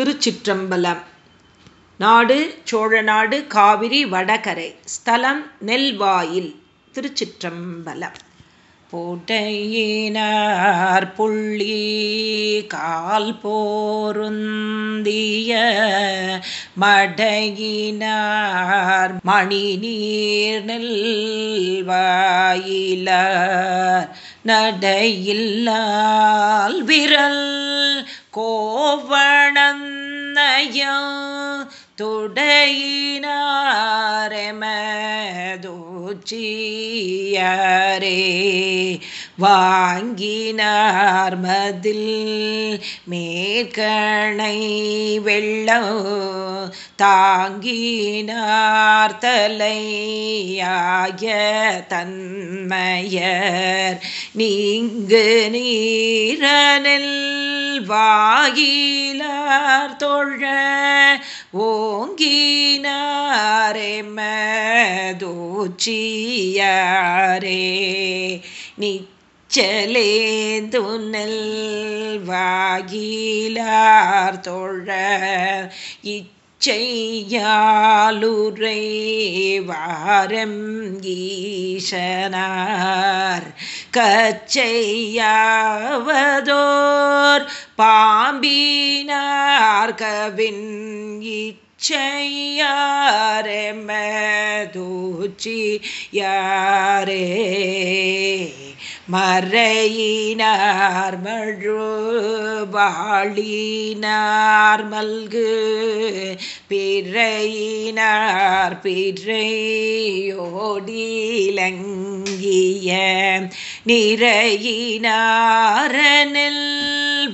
திருச்சிற்றம்பலம். நாடு சோழநாடு காவிரி வடகரை. ஸ்தலம் நெல்வாயில். திருச்சிற்றம்பலம். போட்டையினார் புள்ளி கால் போருந்திய மடையினார் மணி நீர் நெல்வாயிலார். நடையில்லால் விரல் கோவணந்தய துடையினாரெமதூச்சியரே வாங்கினார் மதில் மேற்கணை வெள்ளம் தாங்கினார் தலையாய தன்மையர். நீங்கு நீரனில் வாயிலார் தொழ ஓங்கினாரே மதூச்சியாரே நிச்சலேந்துனல் வாகிலார் தோழ இச்சையாலுரை வாரம் ஈசனார். கச்சையாவதோர் பாம்பினார் கவின் இச்சையாரெமதூச்சி யாரே மறையினார் மழு வாழினார் மல்கு பிறையினார் பிறையோடிலங்கிய நிறையினாரனில்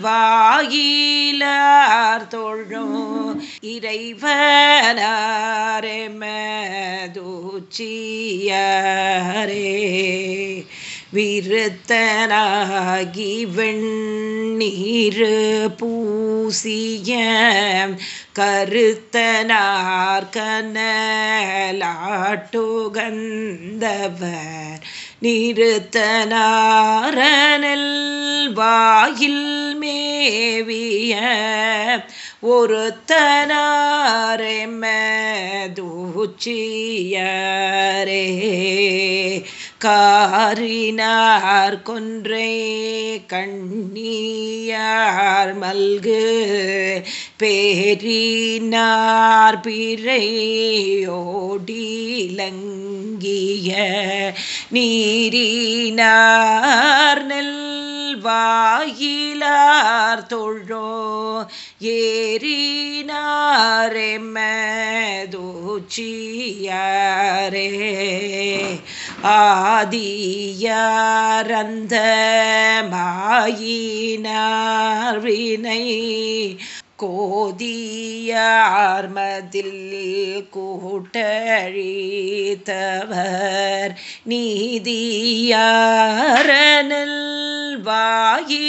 வாயிலார் தொழும் இறைவனாரெமதூச்சியாரே விருத்தராகி வெண்ணீர் பூசிய கருத்தனார் கனலாட்டுகந்தவர். நிறுத்தனாரனில் வாயில் மேவிய ஒருத்தனாரெமதூச்சியரே காரினார் கொன்றை கண்ணியார் மல்கு பேரினார் பிறையோடிலங்கிய நீரினார் நெல் வாயிலார் தொழோ ஏறினாரெமதூச்சியாரே ஆதியாரந்த மாயினார் வினை கோதியார்மதில் கூட்டழித்தவர் நீதியாரனில் வாயிலார்மறை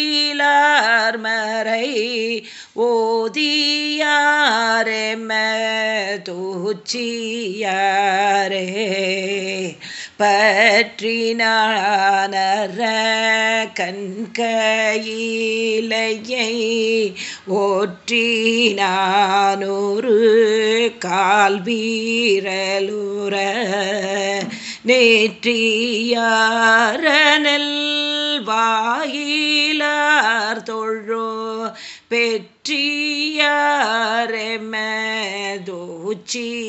ஓதியாரே ஓதியாரெமதூச்சியாரே பற்றினானர கண்கையிலையை ஓற்றினானொரு கால் வீரலுற நேற்றியாரனல் வாயிலார் தொழோ பெற்ற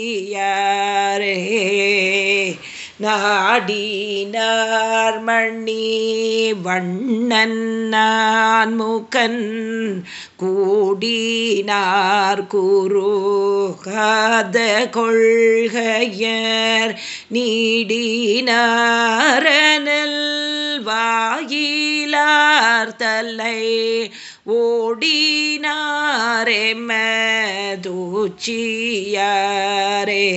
பெற்றியாரெமதூச்சியாரே நாடினார் மணி வண்ணன் நான் முகன் கூடினார் குரு காத கொள்கையர் நீடினாரனல் வாயிலார் தலை ஓடினாரெமதூச்சியாரே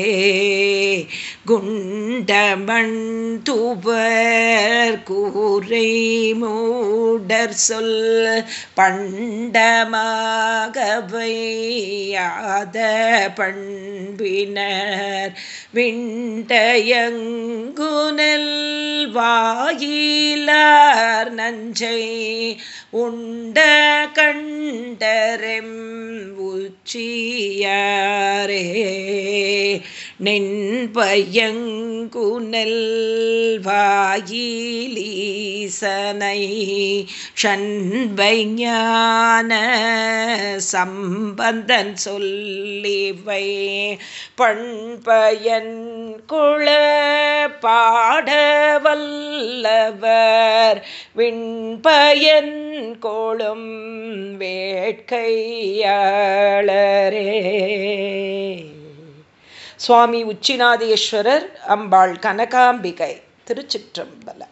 குண்டமண் துவர் கூரை மூடர் சொல் பண்டமாகவையாத பண் விரும்பினர் விண்டயங்குனல் வாயிலார் நஞ்சை உண்ட கண்டரெம் உச்ச உச்சியாரே நின்பயங்குனல் வாயிலீசனை ஷண்பைஞான சம்பந்தன் சொல்லிவை பண்பயன் குள பாடவல்லவர் விண்பயன் கொளும் வேட்கையாளரே. சுவாமி உச்சிநாதேஸ்வரர் அம்பாள் கனகாம்பிகை திருச்சிற்றம்பலம்.